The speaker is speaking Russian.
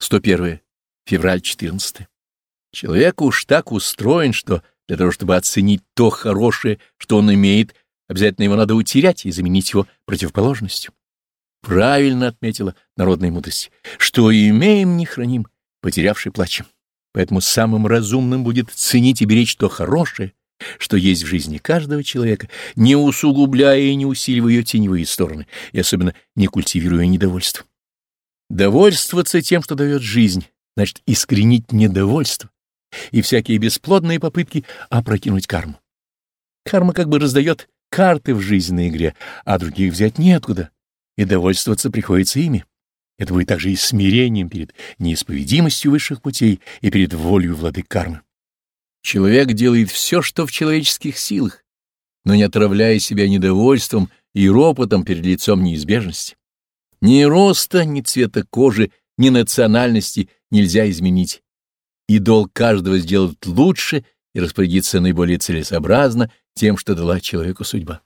101. Февраль 14. Человек уж так устроен, что для того, чтобы оценить то хорошее, что он имеет, обязательно его надо утерять и заменить его противоположностью. Правильно отметила народная мудрость, что имеем, не храним, потерявший плачем. Поэтому самым разумным будет ценить и беречь то хорошее, что есть в жизни каждого человека, не усугубляя и не усиливая ее теневые стороны, и особенно не культивируя недовольство. Довольствоваться тем, что дает жизнь, значит искоренить недовольство и всякие бесплодные попытки опрокинуть карму. Карма как бы раздает карты в жизненной игре, а других взять неоткуда, и довольствоваться приходится ими. Это будет также и смирением перед неисповедимостью высших путей и перед волей владык кармы. Человек делает все, что в человеческих силах, но не отравляя себя недовольством и ропотом перед лицом неизбежности. Ни роста, ни цвета кожи, ни национальности нельзя изменить, и долг каждого сделать лучше и распорядиться наиболее целесообразно тем, что дала человеку судьба.